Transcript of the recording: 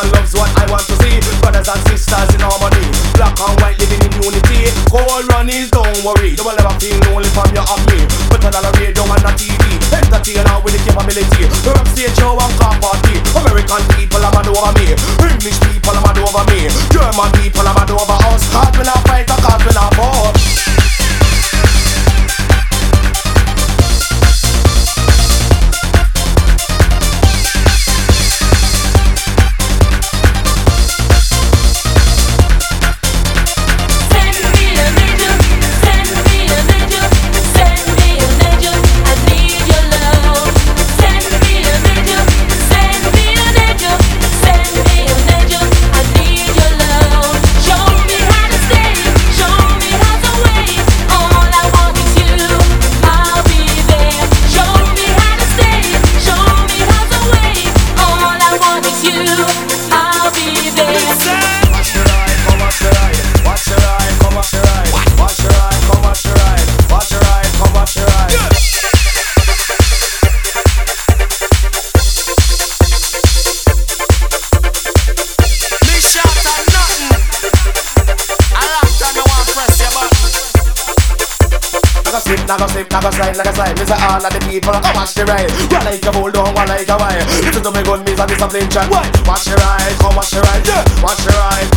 Nation loves what I want to see. Brothers and sisters in harmony. Black and white living in unity. Call runnies, don't worry. You will never feel lonely from your army. Put on a radio and a TV. Entertain all with the capability. Rap stage show and car party. American people are mad over me. English people are mad over me. German people are mad over us. Cause we not fight, cause we not war. Fall. Naga slip, naga slide, like a slide. Say all of the people come watch the ride One like a bull, don't one like a wire. Listen to me gun, me a discipline chat Watch the ride, come watch the ride, yeah. Watch the ride